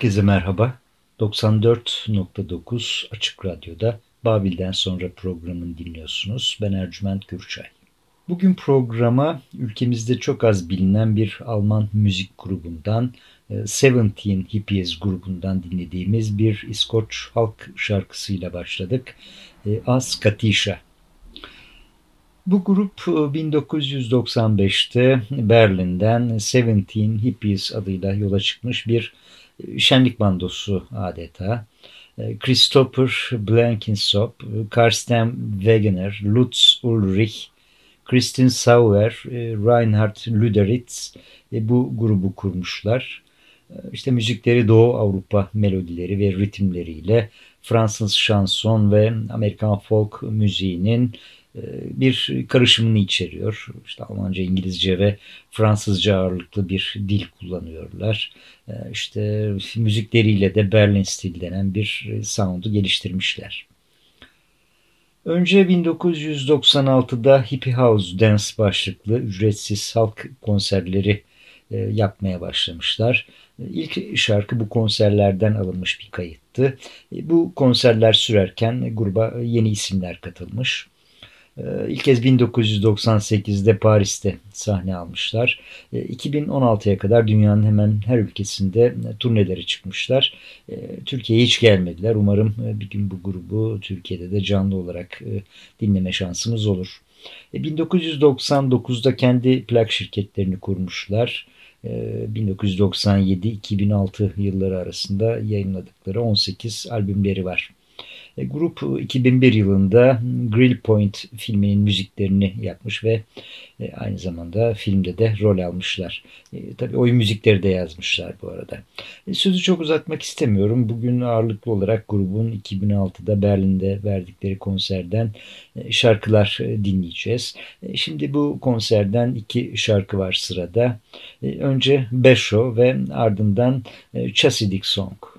Herkese merhaba. 94.9 Açık Radyo'da Babil'den sonra programını dinliyorsunuz. Ben Ercüment Gürçay. Bugün programa ülkemizde çok az bilinen bir Alman müzik grubundan e, Seventeen Hippies grubundan dinlediğimiz bir İskoç halk şarkısıyla başladık. E, As Katisha. Bu grup 1995'te e, Berlin'den Seventeen Hippies adıyla yola çıkmış bir şenlik bandosu adeta. E, Christopher Blankensop, Karsten Wegener, Lutz Ulrich, Kristin Sauer, e, Reinhard Lüderitz e, bu grubu kurmuşlar. İşte müzikleri Doğu Avrupa melodileri ve ritimleriyle Fransız şanson ve Amerikan folk müziğinin bir karışımını içeriyor. İşte Almanca, İngilizce ve Fransızca ağırlıklı bir dil kullanıyorlar. E, işte müzikleriyle de Berlin stil denen bir sound'u geliştirmişler. Önce 1996'da Hippie House Dance başlıklı ücretsiz halk konserleri e, yapmaya başlamışlar. İlk şarkı bu konserlerden alınmış bir kayıttı. Bu konserler sürerken gruba yeni isimler katılmış. Ee, ilk kez 1998'de Paris'te sahne almışlar. 2016'ya ee, kadar dünyanın hemen her ülkesinde e, turneleri çıkmışlar. Ee, Türkiye'ye hiç gelmediler. Umarım e, bir gün bu grubu Türkiye'de de canlı olarak e, dinleme şansımız olur. 1999'da kendi plak şirketlerini kurmuşlar. 1997-2006 yılları arasında yayınladıkları 18 albümleri var. E, grup 2001 yılında Grill Point filminin müziklerini yapmış ve e, aynı zamanda filmde de rol almışlar. E, tabii oyun müzikleri de yazmışlar bu arada. Sözü çok uzatmak istemiyorum. Bugün ağırlıklı olarak grubun 2006'da Berlin'de verdikleri konserden şarkılar dinleyeceğiz. Şimdi bu konserden iki şarkı var sırada. Önce Besho ve ardından Chasidik Song.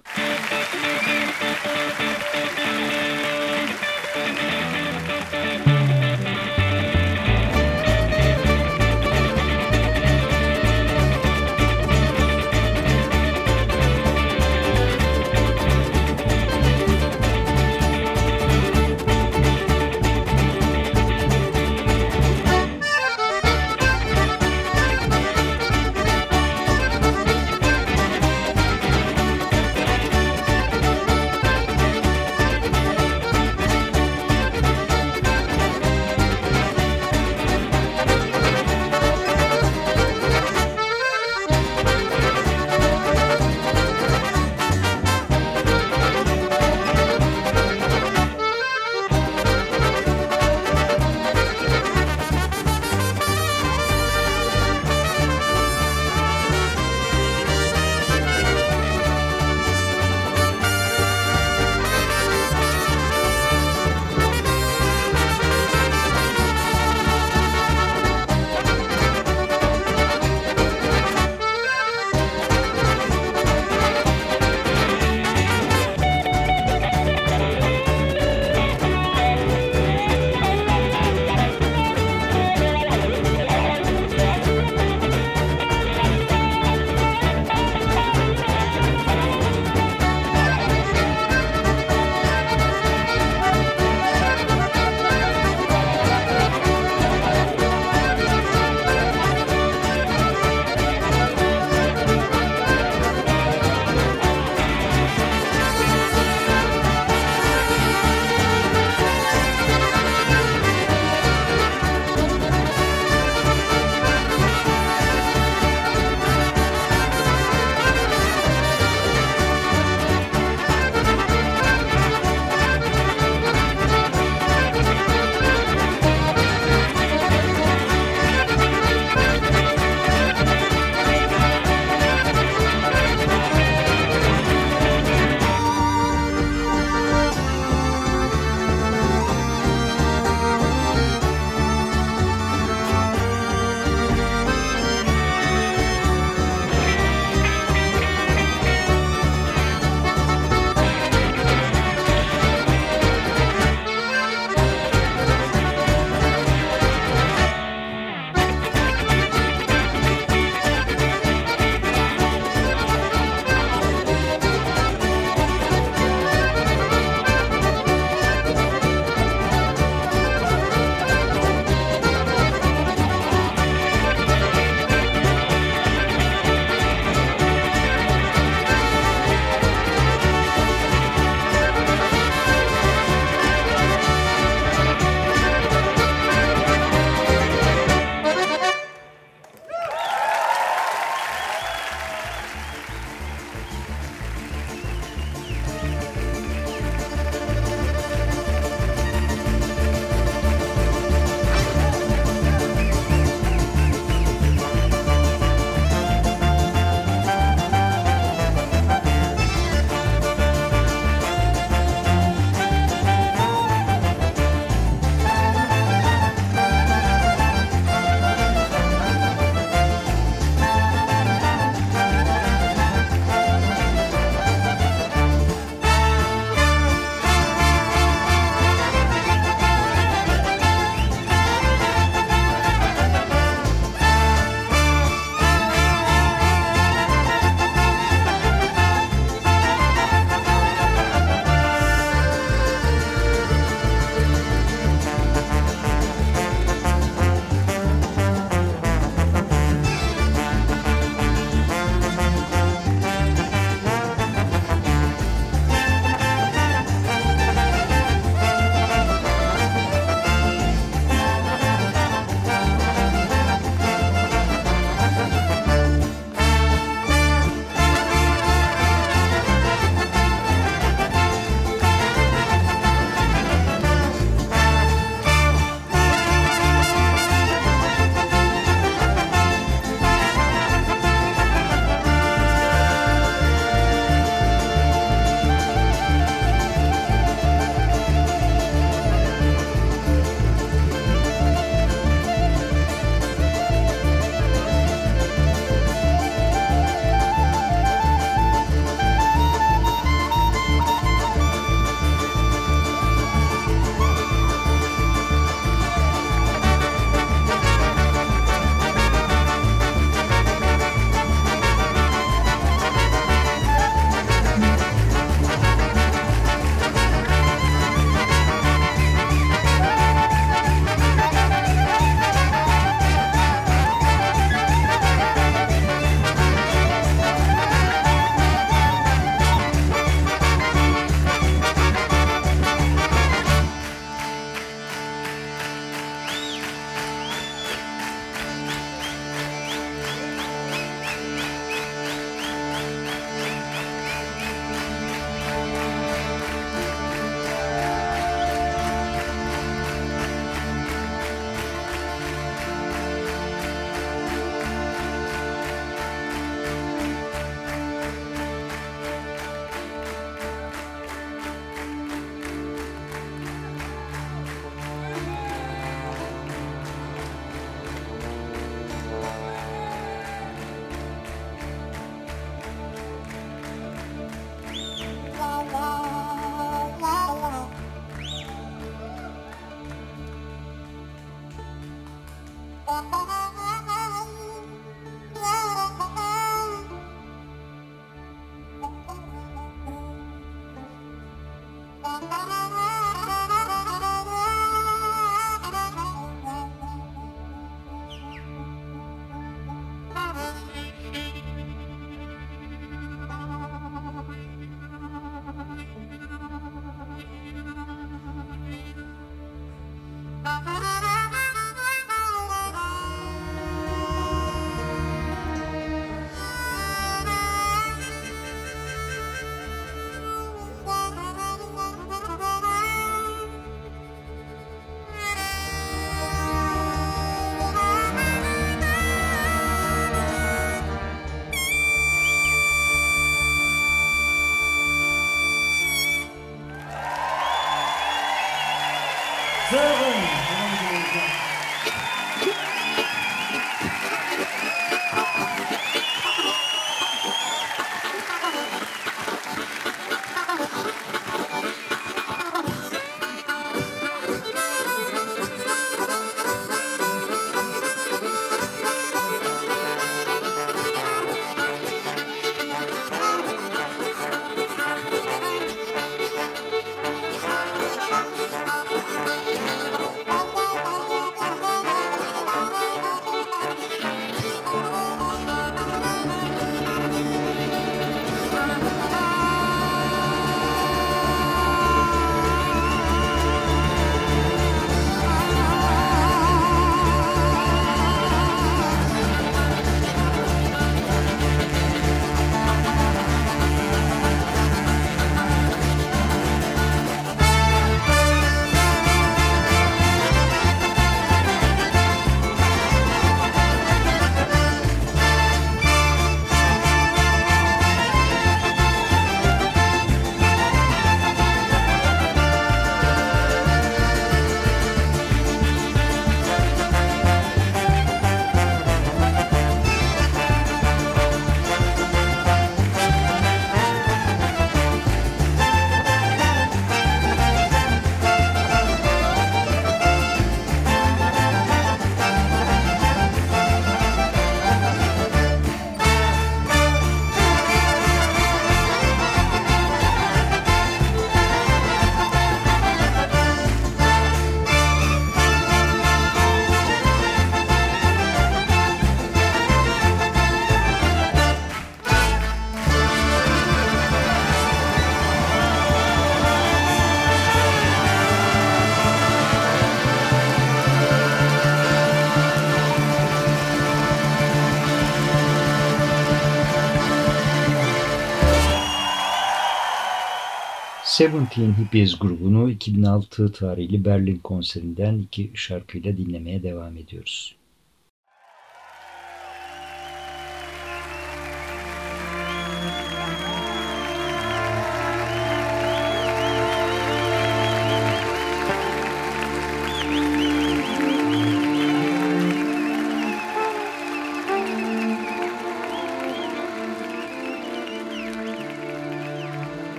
Seventeen Hippies grubunu 2006 tarihli Berlin konserinden iki şarkıyla dinlemeye devam ediyoruz.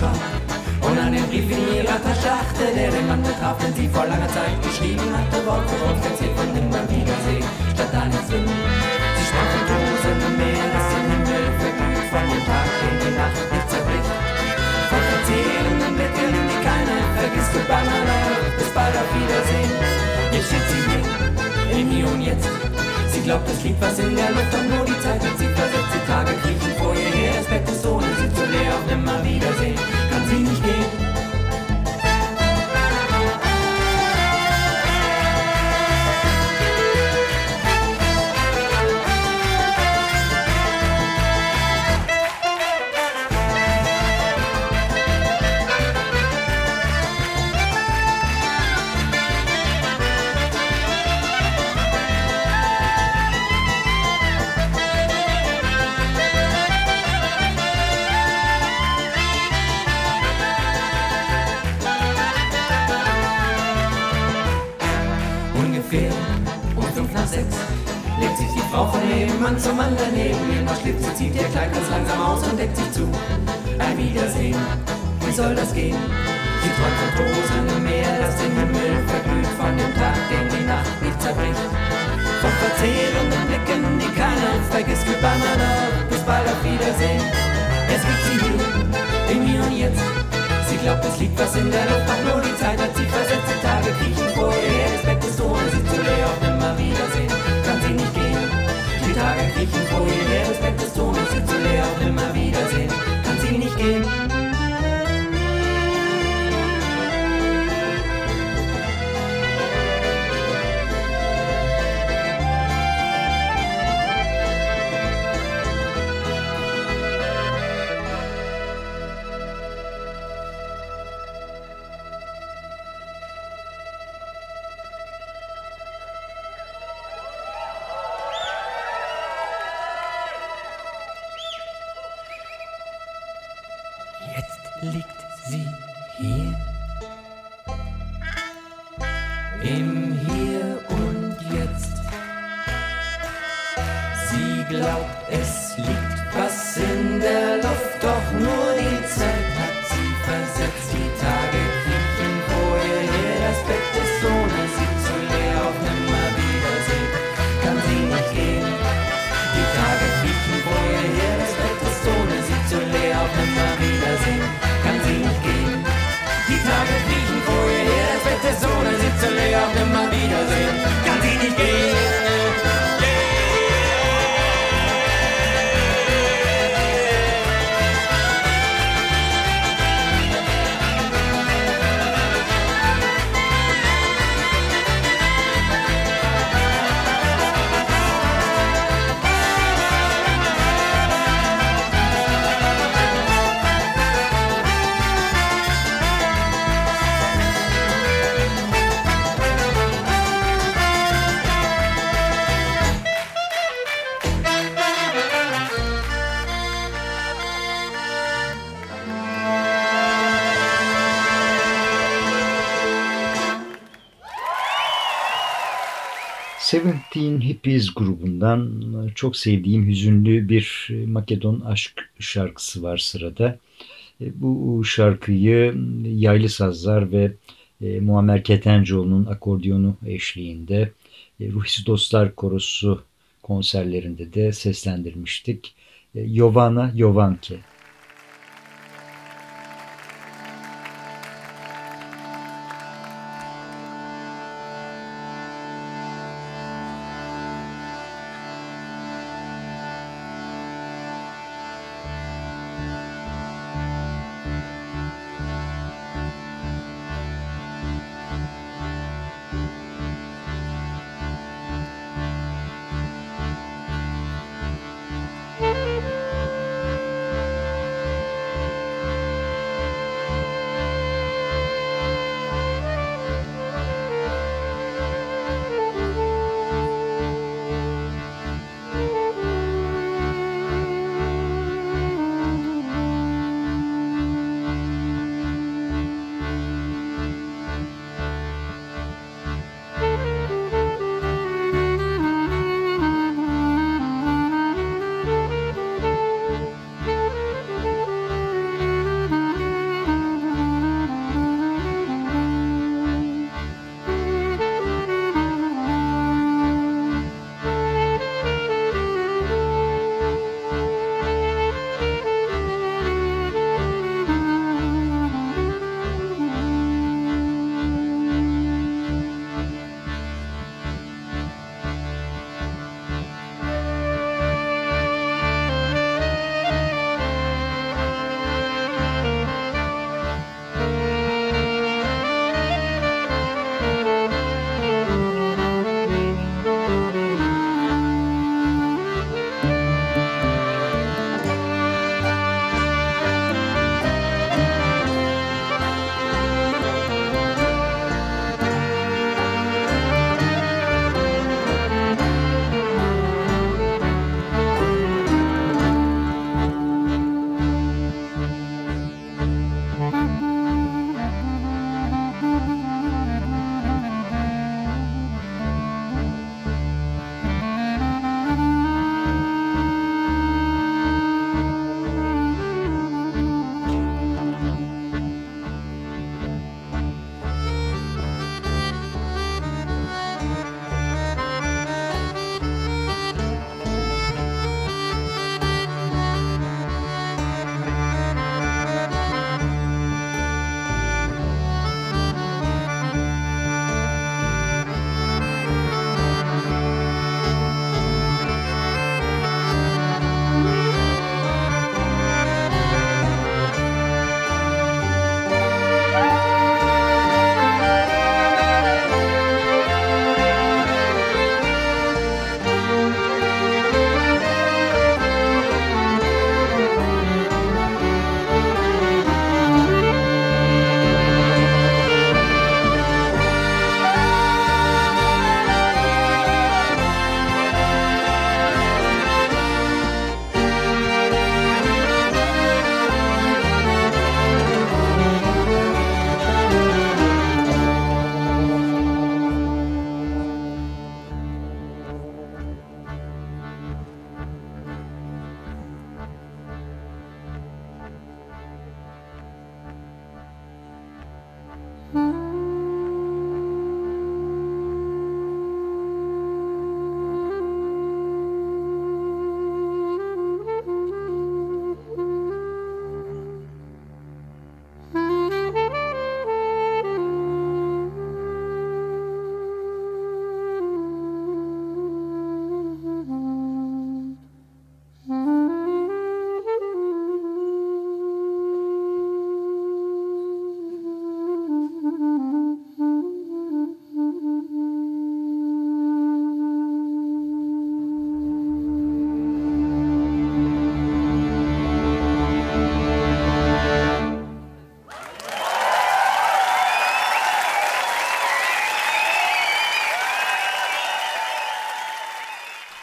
Erschrak. Und den Brief in ihrer Tasche achte, der den Mann betraf, den sie vor langer Zeit geschrieben hatte, Wort für Wort erzählt von nimmer Wiedersehen, statt eines Sinn. Sie sprach von tosendem Meer, das den Himmel verglüht, von dem Tag, den die Nacht nicht zerbricht. Von verzehrenden Blicken, die keine vergisst, my love, bis bald auf Wiedersehen. Jetzt steht sie hier, im Hier und Jetzt. Sie glaubt, es liegt was in der Luft, doch nur die Zeit hat sie versetzt. Die Tage kriechen vor zieht ihr Kleid ganz langsam aus und deckt sich zu. Ein Wiedersehen, wie soll das gehen? Sie träumt von tosendem Meer, das den Himmel verglüht, von dem Tag, den die Nacht nicht zerbricht. Von verzehrenden Blicken, die keiner vergisst, my love, bis bald auf Wiedersehen. Es gibt sie hier, im Hier und Jetzt. Sie glaubt, es liegt was in der Luft, game. Seventeen Hippies grubundan çok sevdiğim hüzünlü bir Makedon aşk şarkısı var sırada. E, Bu şarkıyı yaylı sazlar ve e, Muammer Ketencoğlu'nun akordiyonu eşliğinde e, Ruhisi Dostlar Korosu konserlerinde de seslendirmiştik. E, Jovana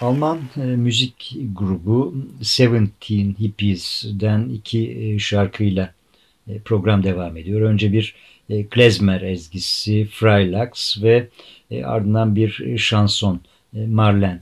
Alman e, müzik grubu Seventeen Hippies'den iki e, şarkıyla e, program devam ediyor. Önce bir e, klezmer ezgisi Freilax ve e, ardından bir şanson e, Marlen.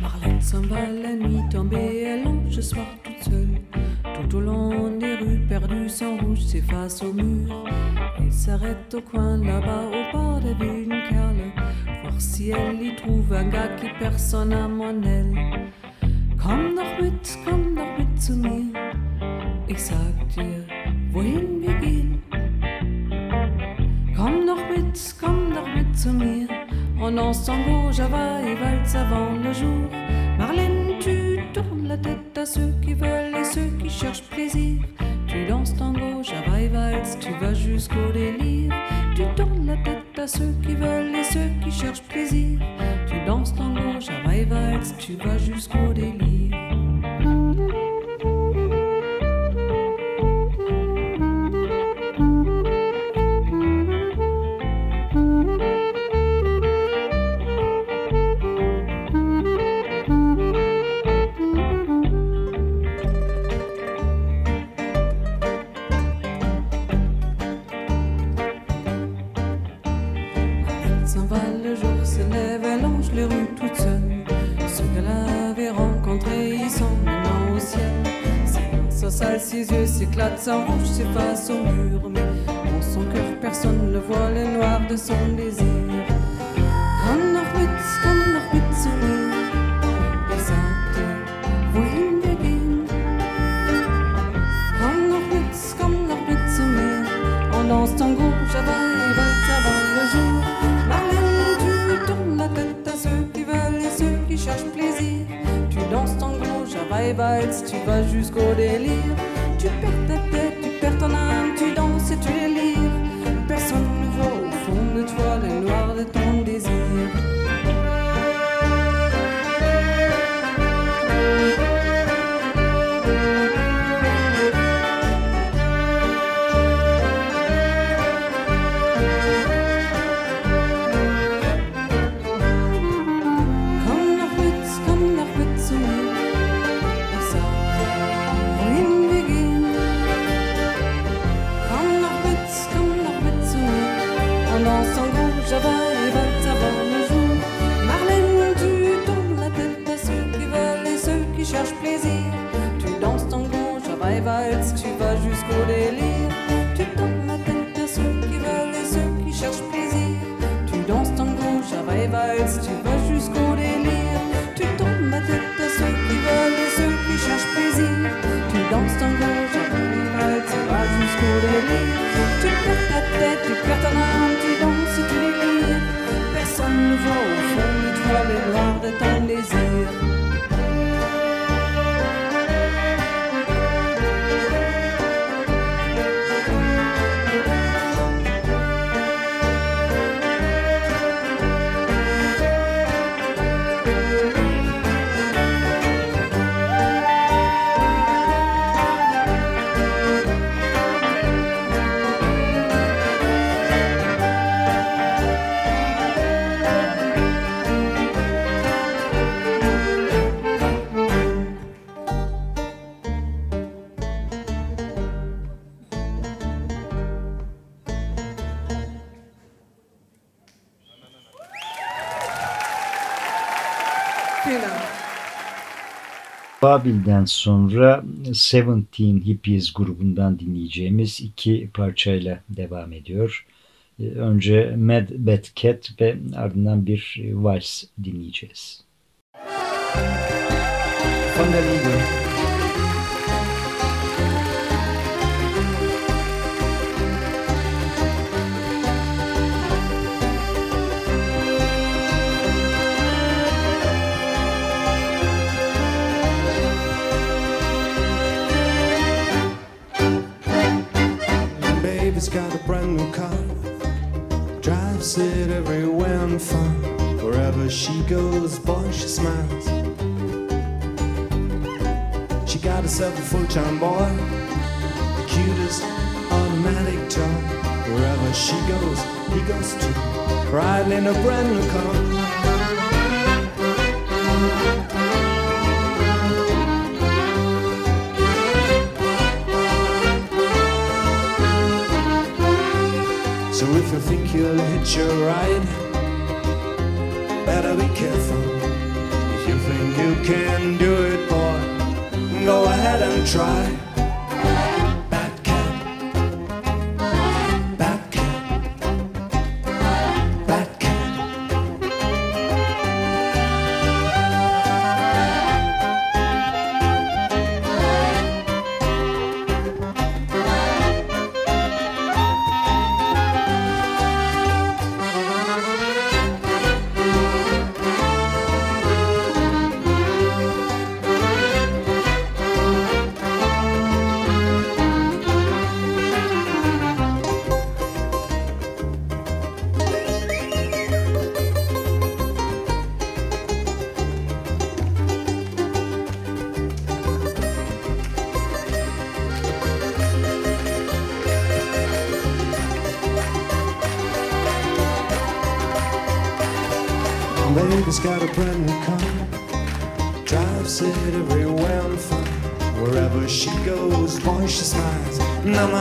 Marlène s'en va la nuit tombée, elle longe soir toute seule. Tout au long des rues perdues, sans rouge s'efface au mur. Elle s'arrête au coin là-bas, au bord d'une cale. Voir si elle y trouve un gars qui personne à mon aile. Komm doch mit, komm doch mit zu mir. Ich sag dir, wohin Danse tango, java et valse avant le jour. Marlène, tu tournes la tête à ceux qui veulent et ceux qui cherchent plaisir. Tu danses tango, java et valse, tu vas jusqu'au délire. Tu tournes la tête à ceux qui veulent et ceux qui cherchent plaisir. Tu danses tango, java et valse, tu vas jusqu'au délire. Rouge, s'efface au mur. Mais dans son cœur, personne ne voit le noir de son désir. Danse tango, java et avant le jour. Tu la tête à ceux qui veulent et ceux qui cherchent plaisir. Tu danses tango, java et tu vas jusqu'au délire. Tu perds ta tête, tu perds ton âme, tu danses, tu. Personne ne voit au fond de toi le de ton désir. Babil'den sonra Seventeen Hippies grubundan dinleyeceğimiz iki parçayla devam ediyor. Ee, Önce Mad Bad Cat ve ardından bir vals dinleyeceğiz. Von. Baby's got a brand new car. Drives it everywhere and far. Wherever she goes, boy, she smiles. She got herself a full time boy. The cutest automatic toy. Wherever she goes, he goes too. Riding in a brand new car. You think you'll hitch your ride, better be careful. If you think you can do it, boy, go ahead and try.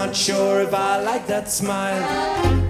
Not sure if I like that smile.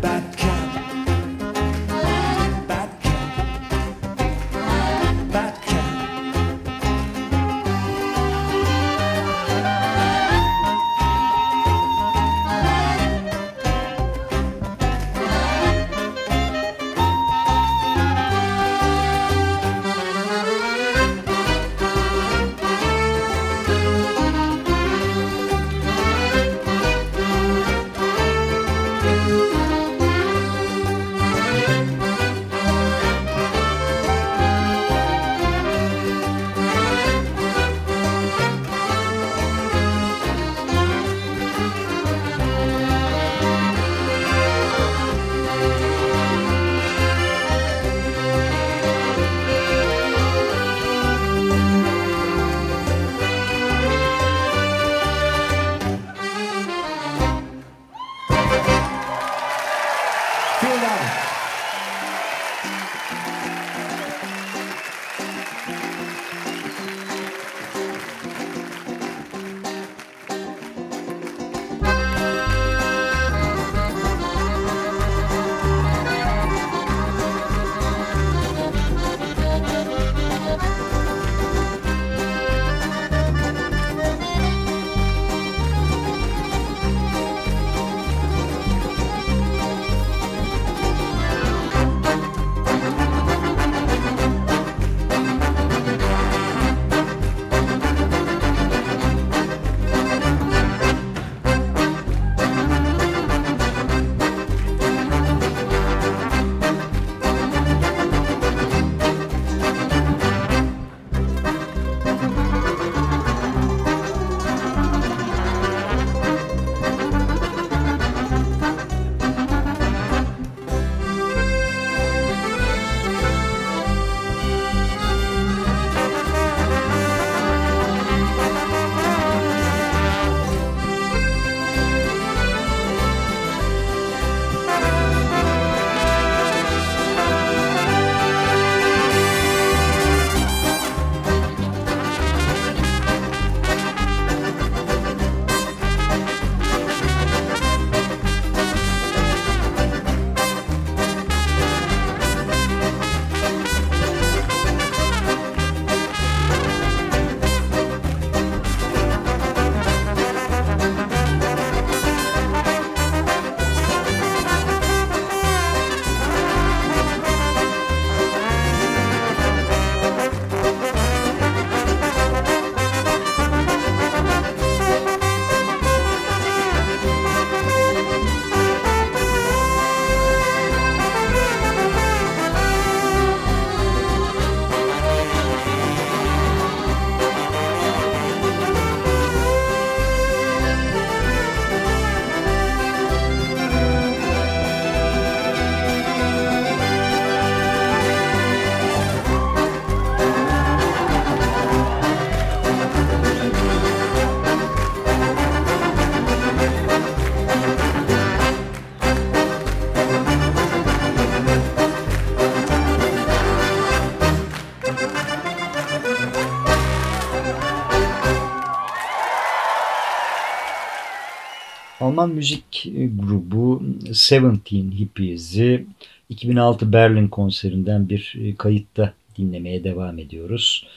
Alman müzik grubu Seventeen Hippies'i 2006 Berlin konserinden bir kayıtta dinlemeye devam ediyoruz.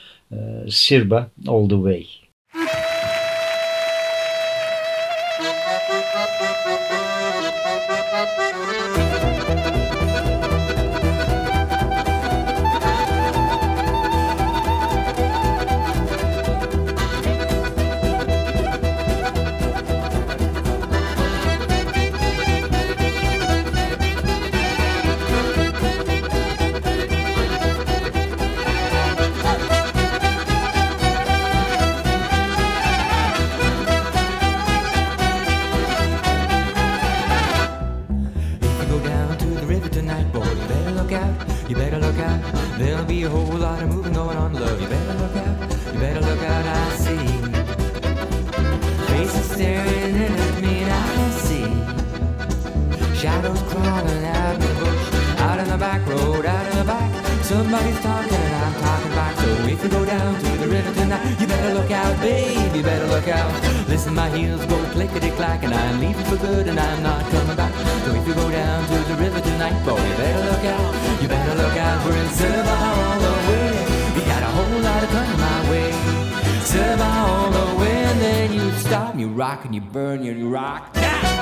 Sirba All The Way. got a moving going on, love. You better look out, you better look out, I see. Faces staring at me, and I see. Shadows crawling out of the bush, out in the back road, out in the back. Somebody's talking, and I'm talking back. So if you go down to the river tonight, you better look out, babe, you better look out. Listen, my heels go clickety clack, and I'm leaving for good, and I'm not coming back. So if you go down to the river tonight, boy, you better look out, you better look out. We're in Silver all the way whole lot of gun my way. Turn my all the wind, then you'd stop, you rock and you burn and you rock. Yeah!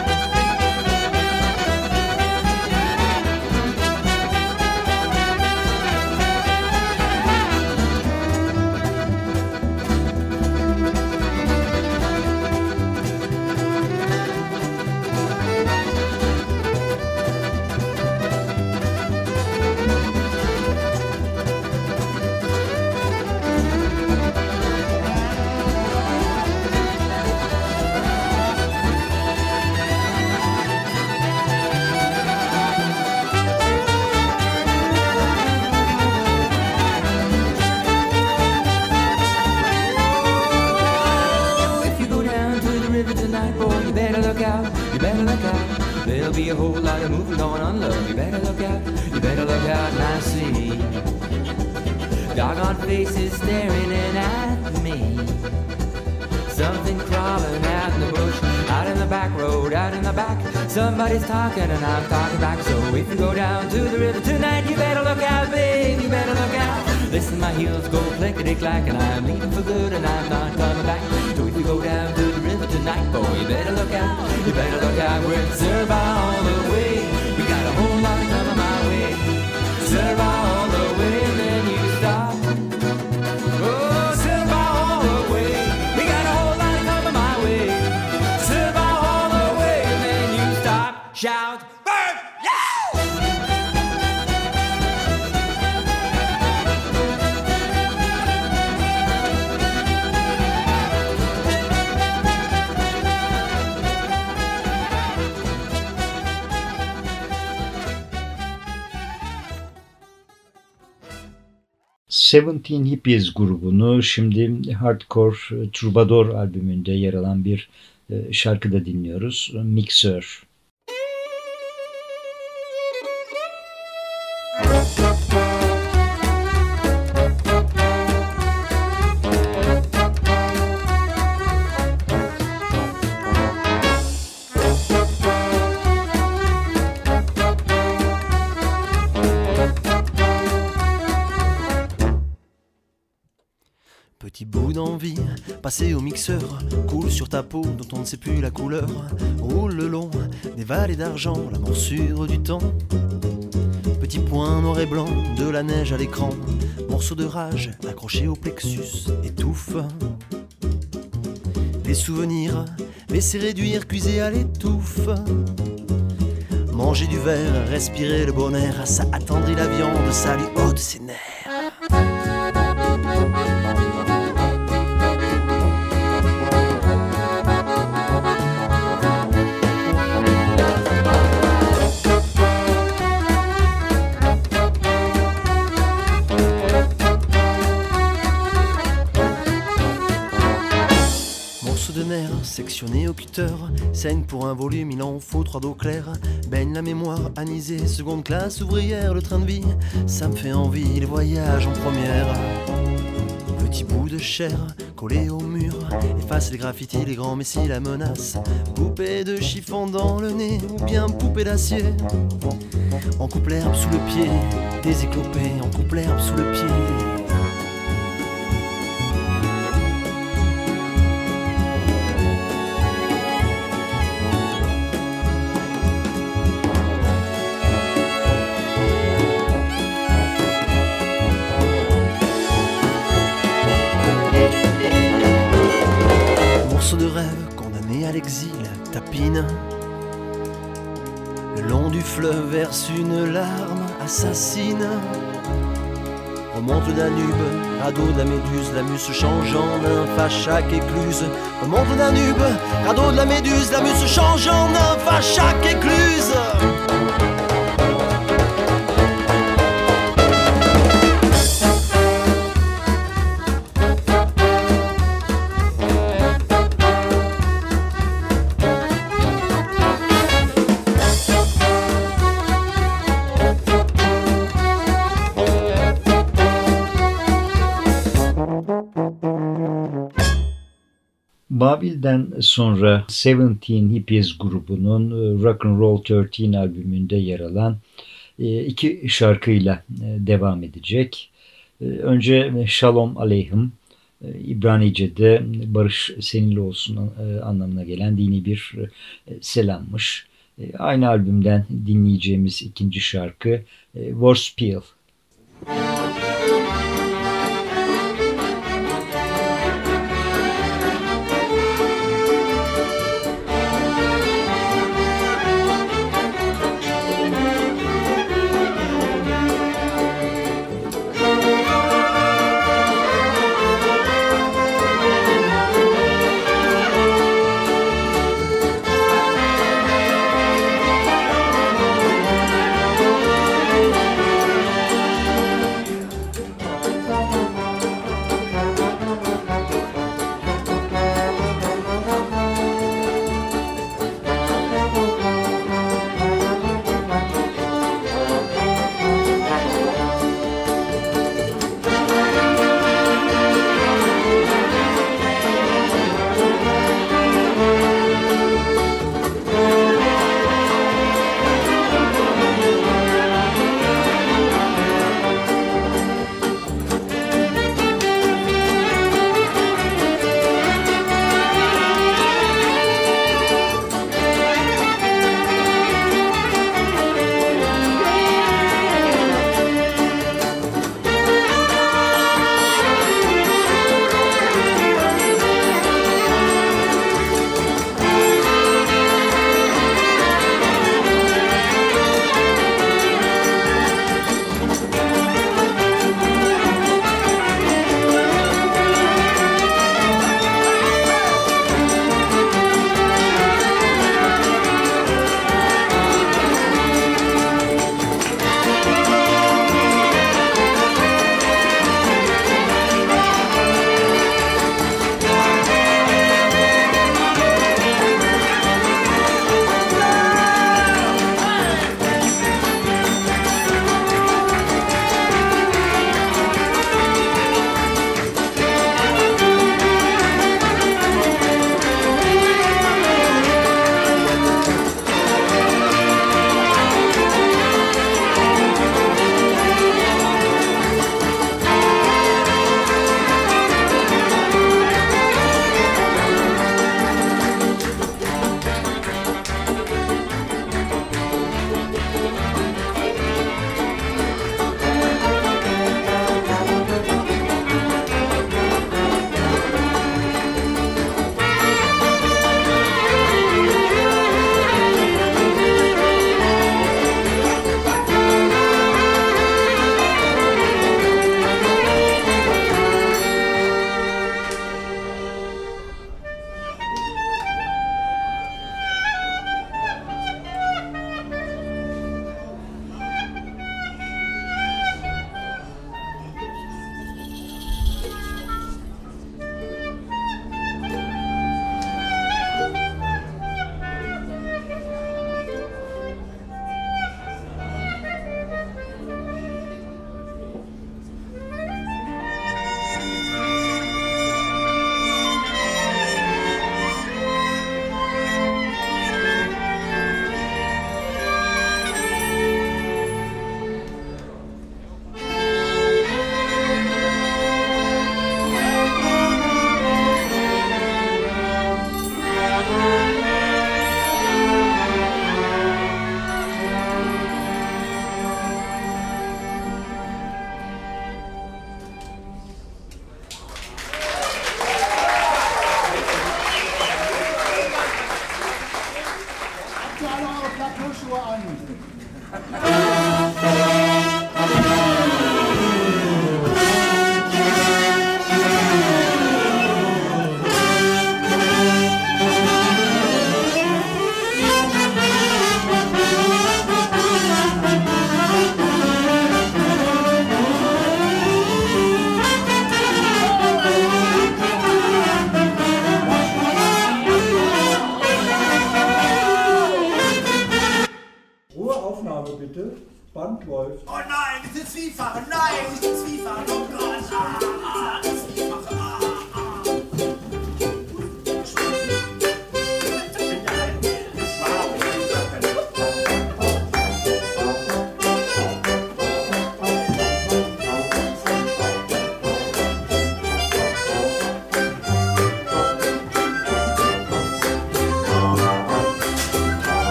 Faces staring in at me. Something crawling out in the bush, out in the back road, out in the back. Somebody's talking and I'm talking back. So if you go down to the river tonight, you better look out, babe. You better look out. Listen, my heels go clickety clack, and I'm leaving for good, and I'm not coming back. So if you go down to the tonight, boy, you better look out. You better look out. We're serve all the way. We got a whole lot coming my way. Serve Seventeen Hippies grubunu şimdi Hardcore Troubadour albümünde yer alan bir e, şarkıda dinliyoruz. Mixer. Passé au mixeur, coule sur ta peau dont on ne sait plus la couleur, roule le long des vallées d'argent, la morsure du temps. Petit point noir et blanc, de la neige à l'écran, morceau de rage accroché au plexus, étouffe. Les souvenirs, laisser réduire, cuiser à l'étouffe. Manger du verre, respirer le bon air, ça attendrit la viande, ça lui ôte ses nerfs. Au cutter, scène pour un volume, il en faut trois d'eau claire. Baigne la mémoire, anisée, seconde classe, ouvrière, le train de vie, ça me fait envie, les voyages en première. Petit bout de chair collé au mur, efface les graffitis, les grands messies, la menace. Poupée de chiffon dans le nez, ou bien poupée d'acier. On coupe l'herbe sous le pied, des on coupe l'herbe sous le pied. Verse une larme assassine. Remonte le Danube, radeau de la méduse, la muse se change en nymphe à chaque écluse. Remonte le Danube, radeau de la méduse, la muse se change en nymphe à chaque écluse. Babil'den sonra Seventeen Hippies grubunun e, Rock and Roll 13 albümünde yer alan e, iki şarkıyla e, devam edecek. Önce Shalom Aleyküm, İbranice'de barış seninle olsun anlamına gelen dini bir selammış. Aynı albümden dinleyeceğimiz ikinci şarkı Warspiel. bitte?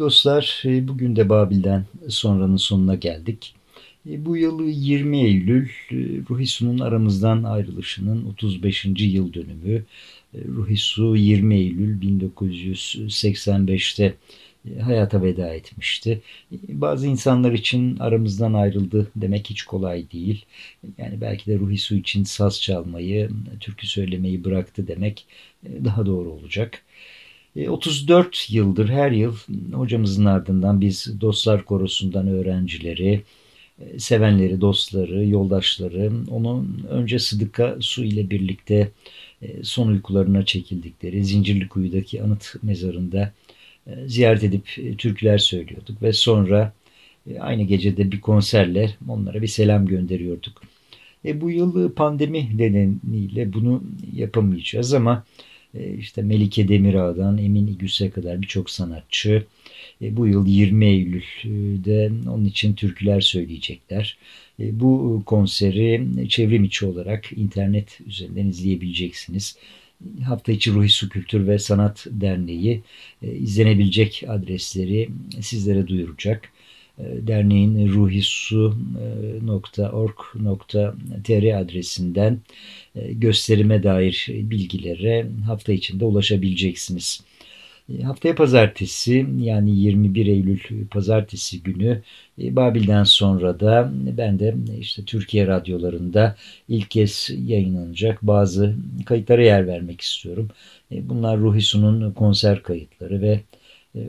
Dostlar, e, bugün de Babil'den sonranın sonuna geldik. E, Bu yıl 20 Eylül e, Ruhisu'nun aramızdan ayrılışının 35. yıl dönümü. Ruhisu 20 Eylül 1985'te e, hayata veda etmişti. Bazı insanlar için aramızdan ayrıldı demek hiç kolay değil. Yani belki de Ruhisu için saz çalmayı, türkü söylemeyi bıraktı demek daha doğru olacak. E, 34 yıldır her yıl hocamızın ardından biz Dostlar Korosu'ndan öğrencileri, e, sevenleri, dostları, yoldaşları onu önce Sıdıka Su ile birlikte e, son uykularına çekildikleri Zincirlikuyu'daki anıt mezarında e, ziyaret edip e, türküler söylüyorduk ve sonra e, aynı gecede bir konserle onlara bir selam gönderiyorduk. E, bu yıl pandemi nedeniyle bunu yapamayacağız ama e, işte Melike Demirağ'dan Emin İgüs'e kadar birçok sanatçı e, bu yıl 20 Eylül'de onun için türküler söyleyecekler. E, Bu konseri çevrim içi olarak internet üzerinden izleyebileceksiniz. Hafta içi Ruhi Su Kültür ve Sanat Derneği e, izlenebilecek adresleri sizlere duyuracak. E, Derneğin ruhisu.org.tr adresinden e, gösterime dair bilgilere hafta içinde ulaşabileceksiniz. E, Haftaya pazartesi yani 21 Eylül pazartesi günü e, Babil'den sonra da ben de işte Türkiye radyolarında ilk kez yayınlanacak bazı kayıtlara yer vermek istiyorum. E, Bunlar Ruhisu'nun konser kayıtları ve e,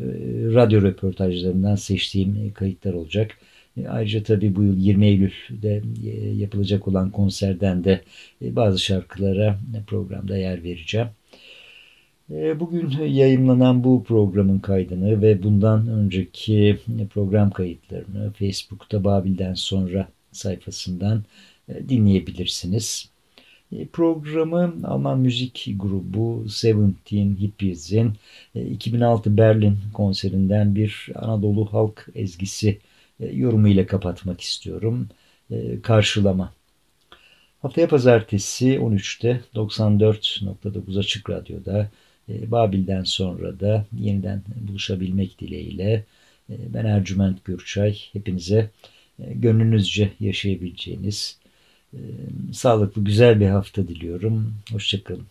radyo röportajlarından seçtiğim e, kayıtlar olacak. E, Ayrıca tabii bu yıl 20 Eylül'de e, yapılacak olan konserden de e, bazı şarkılara programda yer vereceğim. Bugün yayınlanan bu programın kaydını ve bundan önceki program kayıtlarını Facebook'ta Babil'den sonra sayfasından dinleyebilirsiniz. Programı Alman müzik grubu Seventeen Hippies'in e, 2006 Berlin konserinden bir Anadolu halk ezgisi yorumuyla kapatmak istiyorum. E, Karşılama. Haftaya pazartesi 13'te 94.9 Açık Radyo'da e, Babil'den sonra da yeniden buluşabilmek dileğiyle e, ben Ercüment Gürçay. Hepinize e, gönlünüzce yaşayabileceğiniz e, sağlıklı güzel bir hafta diliyorum. Hoşçakalın.